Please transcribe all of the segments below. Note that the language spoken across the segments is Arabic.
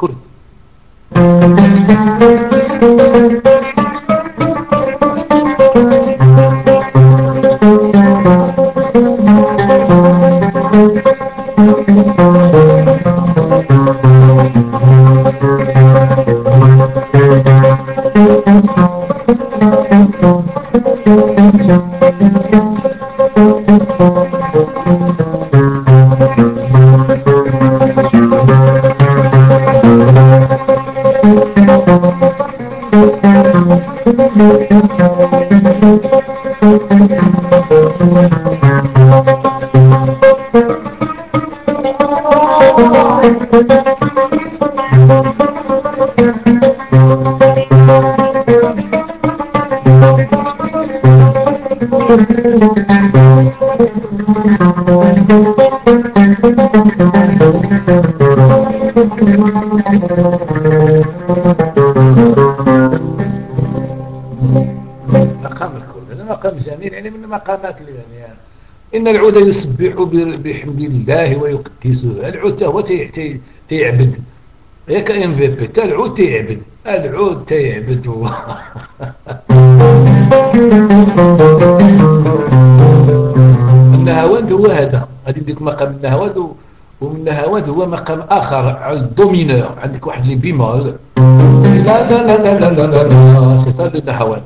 kurd Thank you. هذا مقام كرد مقامات يعني إن العود يسبح بحمد الله ويقدسه العود هو تيعبد ياك ام في بي تا العود تيعبد العود تيعبد النهاوند هو هذا. هذه ديك مقام النهاوند والنهاواد هو مقام آخر على الدومينور عندك واحد لي بيمول لا لا لا لا لا لا لا سي سا النهاواد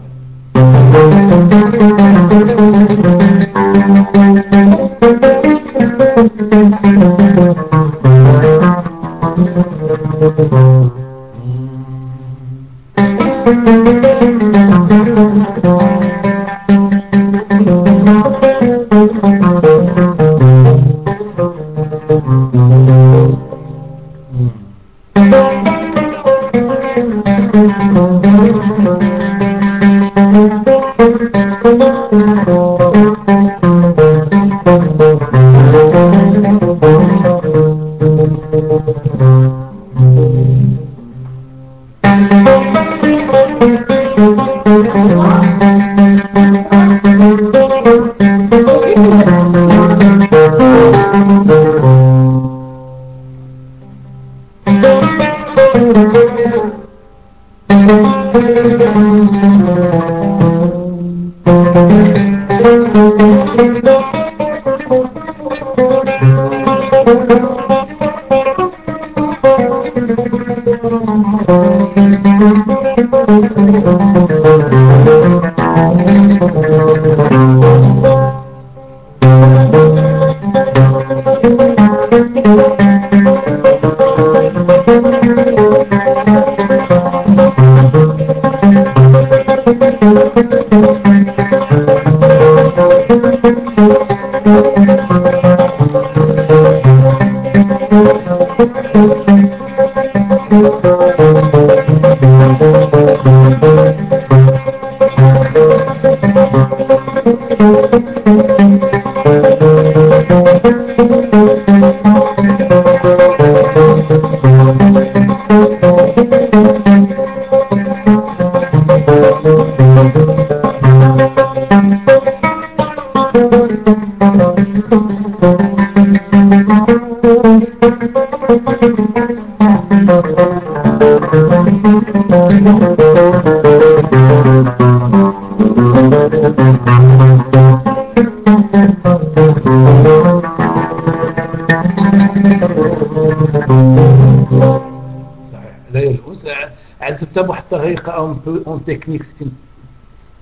اون اون تكنيك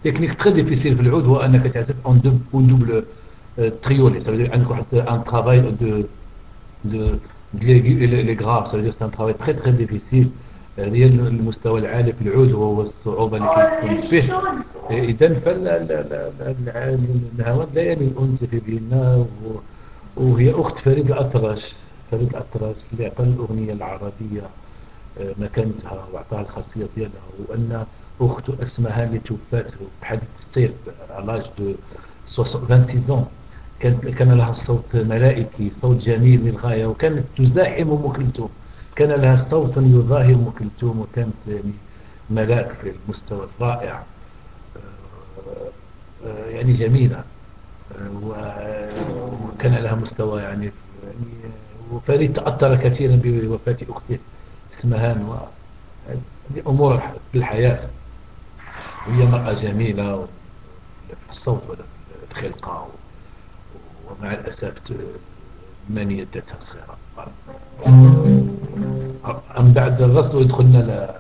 تكنيك تري ديفيسيل في العود هو أنك تعزف اون دوب دوبل تريولي سا فيدير عندك واحد ان ترافاي دو دو لي لي غراف سا فيدير سان ترافاي تري تري ديفيسيل هي المستوى العالي في العود هو الصعوبة اللي كتكون فيه. آه، اذا فال الهواد لا يعني انس في بينا وهي أخت فريد الاطرش فريد الاطرش اللي عطى الأغنية العربية. مكانتها وعطاها الخاصية ديالها وأن اخته أسمهان اللي توفات بحادث السير على دو 26 كان كان لها صوت ملائكي صوت جميل للغاية وكانت تزاحم ام كلثوم كان لها صوت يضاهي ام كلثوم وكانت يعني ملاك في المستوى الرائع آه، آه، يعني جميلة آه، وكان لها مستوى يعني،, يعني وفريد تأثر كثيرا بوفاة أخته. اسمهان امور الحياة وهي مرأة جميلة في الصوت ولا في الخلقة ومع الأسف من يدتها صغيرة. أم بعد الرصد ويدخلنا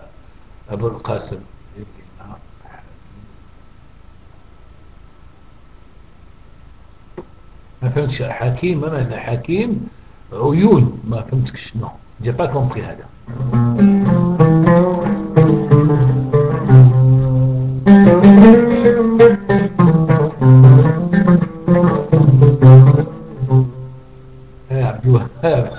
لأبو القاسم. ما فهمتش حكيم أنا حكيم عيون ما فهمتكش شنو. J'ai pas compris, Adam. Eh,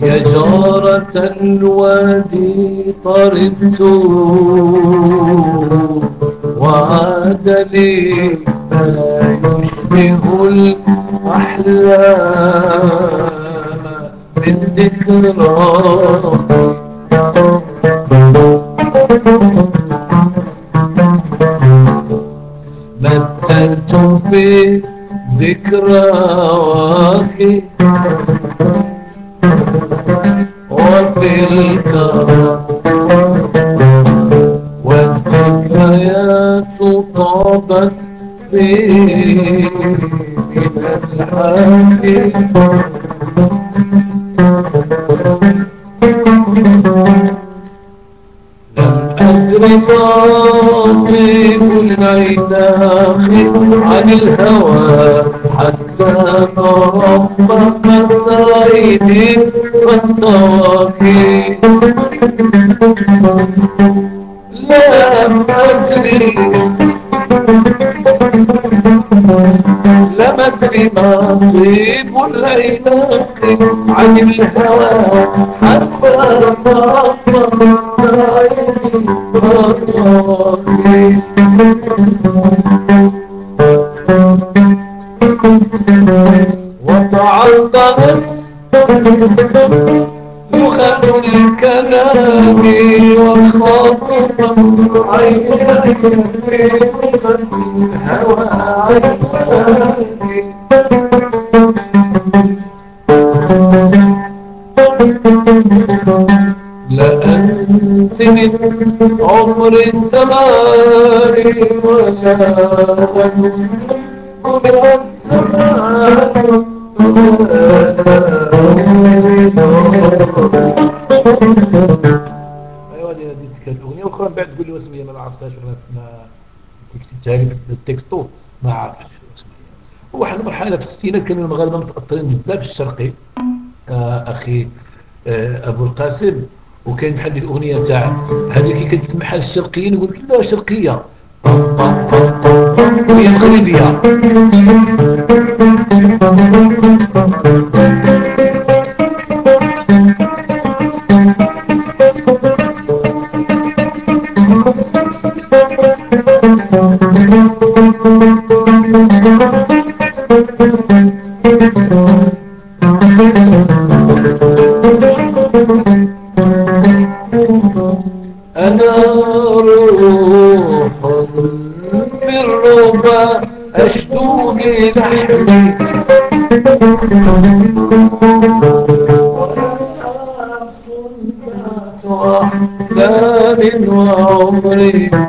كجارة الوادي طربت وعاد لي ما يشبه الأحلام من ذكرى. مثلت في ذكراك الكرم والذكريات طابت في من الحاكم لم أدري باطي كل عين عن الهوى حتى تربت البيت والطواقي لم أدري لم ما طيب العلاق عن الهوى حتى طاف سعيدي والطاقي وطعن يخافون الكلام والخاطر عينك في قصة الهوى لأنت من عمر السماء ولا أنت السماء ديت كانت اغنيه أخرى من بعد تقول لي واسمي ما عرفتهاش ولا ما كتبتها لي التكستو ما عرفتش واحد المرحلة في الستينات كانوا المغاربه متأثرين بزاف الشرقي آه، أخي آه، أبو القاسم. وكان بحال ديك الاغنيه تاع هذه كي كتسمعها الشرقيين يقول لك لا شرقية. هي مغربيه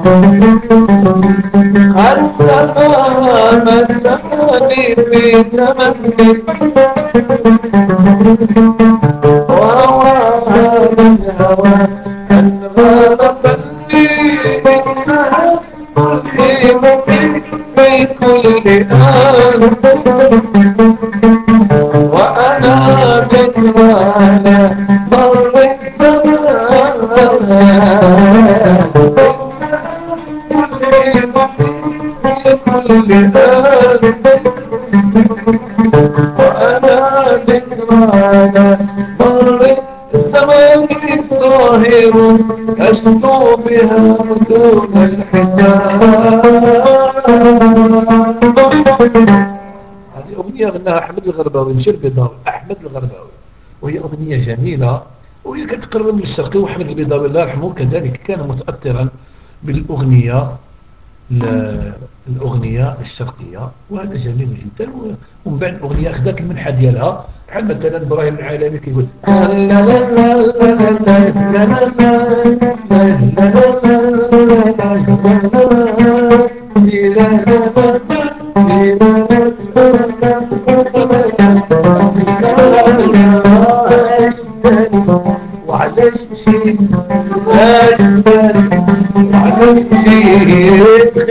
وعمري حتى مساني في تمني هذه أغنية غناها أحمد الغرباوي مش البيضاوي أحمد الغرباوي. وهي أغنية جميلة وهي كتقرب الشرقي وأحمد البيضاوي الله يرحمه كذلك كان متأثرا بالأغنية الأغنية الشرقية وهذا جميل جدا ومن بعد الأغنية أخذت المنحة ديالها بحال مثلا إبراهيم العالمي كيقول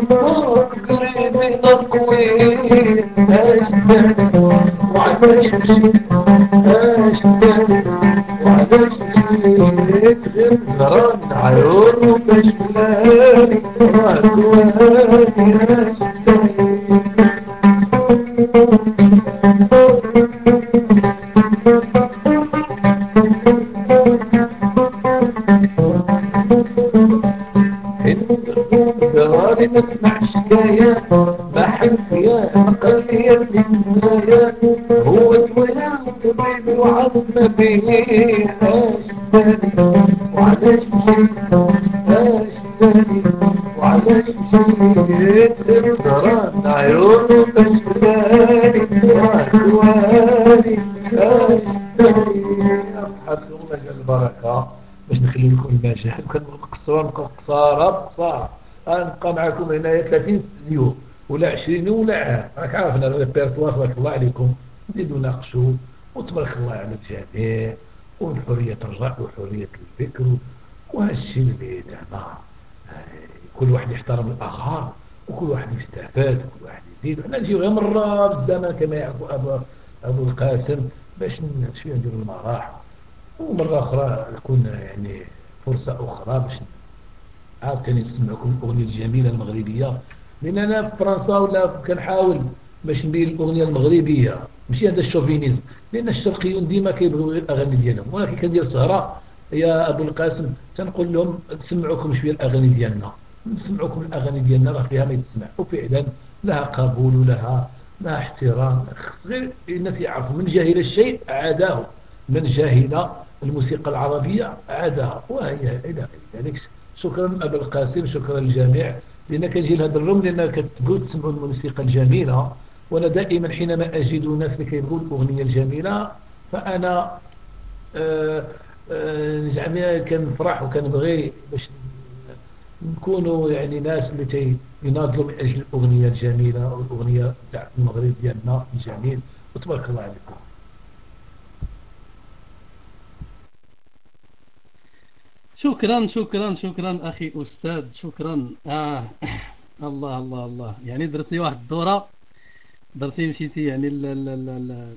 شعل النار قريب أقوي أشتاق وعلاش مشيت أشتاق وعلاش مشيت غير غران عيون ومشغلاني وأكواني بحب يا قلبي يا ابن هو الولا طبيب وعظم به اشتري وعلاش مشيت اشتري وعلاش مشيت غير عيونه بشكالي واكواني اشتري اصحاب مجال البركة. باش نخلي لكم المجال. كان قصار نبقى قصاره غنبقى معكم هنايا 30 يوم ولا 20 ولا عام. راك عارفنا الريبرتوار تبارك الله عليكم نزيدوا ناقشوا وتبارك الله على الجميع والحرية الرأي وحرية الفكر وهالشيء اللي زعما كل واحد يحترم الآخر وكل واحد يستفاد وكل واحد يزيد. وحنا نجيو غير مرة بالزمن كما يعرفوا أبو, أبو القاسم باش شوية نديروا المراح ومرة أخرى تكون يعني فرصة أخرى باش عاوتاني نسمعكم الأغنية الجميلة المغربية لأن أنا في فرنسا ولا كنحاول باش نبين الأغنية المغربية ماشي هذا الشوفينيزم لأن الشرقيون ديما كيبغيو غير الأغاني ديالهم ولكن كندير سهرة يا أبو القاسم تنقول لهم نسمعوكم شوية الأغاني ديالنا نسمعوكم الأغاني ديالنا راه فيها ما يتسمع وفعلا لها قبول ولها لها احترام غير الناس يعرفوا من جاهل الشيء عاداه من جاهل الموسيقى العربية عادها وهي إلى ذلك. شكرا أبا القاسم شكرا للجميع. لأن كنجي لهذا الروم لأن كتقول تسمعوا الموسيقى الجميلة. وأنا دائما حينما أجد ناس اللي كيبغوا الأغنية الجميلة فأنا آه آه كنفرح وكنبغي باش نكونوا يعني ناس اللي يناضلوا من أجل الأغنية الجميلة والأغنية تاع المغرب ديالنا الجميل. وتبارك الله عليكم. شكرا شكرا شكرا أخي أستاذ شكرا. آه. الله الله الله. يعني درتي واحد الدورة. درتي مشيتي يعني ل ل ل ل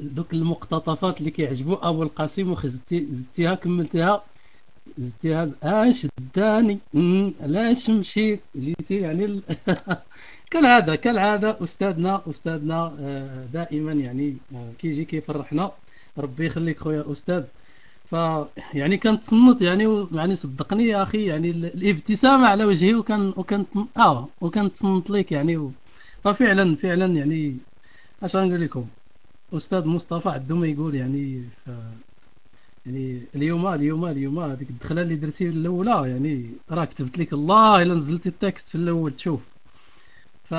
دوك المقتطفات اللي كيعجبوا أبو القاسم وخزتي زدتيها كملتيها. زدتي هذا آش داني. علاش مشيت؟ جيتي يعني ال... كالعادة كالعادة أستاذنا أستاذنا آه، دائما يعني آه، كيجي كيفرحنا. ربي يخليك خويا أستاذ. ف يعني كنتصنت يعني يعني صدقني يا أخي يعني الابتسامه على وجهي وكان وكان آه وكان تصنت لك يعني. ففعلا فعلا يعني اش غنقول لكم أستاذ مصطفى عندو ما يقول يعني ف... يعني اليوم اليوم اليوم هذيك الدخلة اللي درتي الأولى يعني راه كتبت لك الله إلا نزلتي التكست في الأول تشوف ف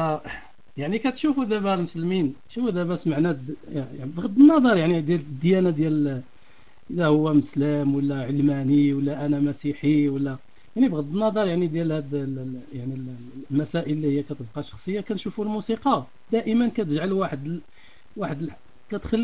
يعني كتشوفوا دابا المسلمين شوفوا دابا سمعنا يعني بغض النظر يعني ديال الديانة ديال إذا هو مسلم ولا علماني ولا أنا مسيحي ولا يعني بغض النظر يعني ديال هاد يعني المسائل اللي هي كتبقى شخصية كنشوفوا الموسيقى دائما كتجعل واحد واحد كتخلي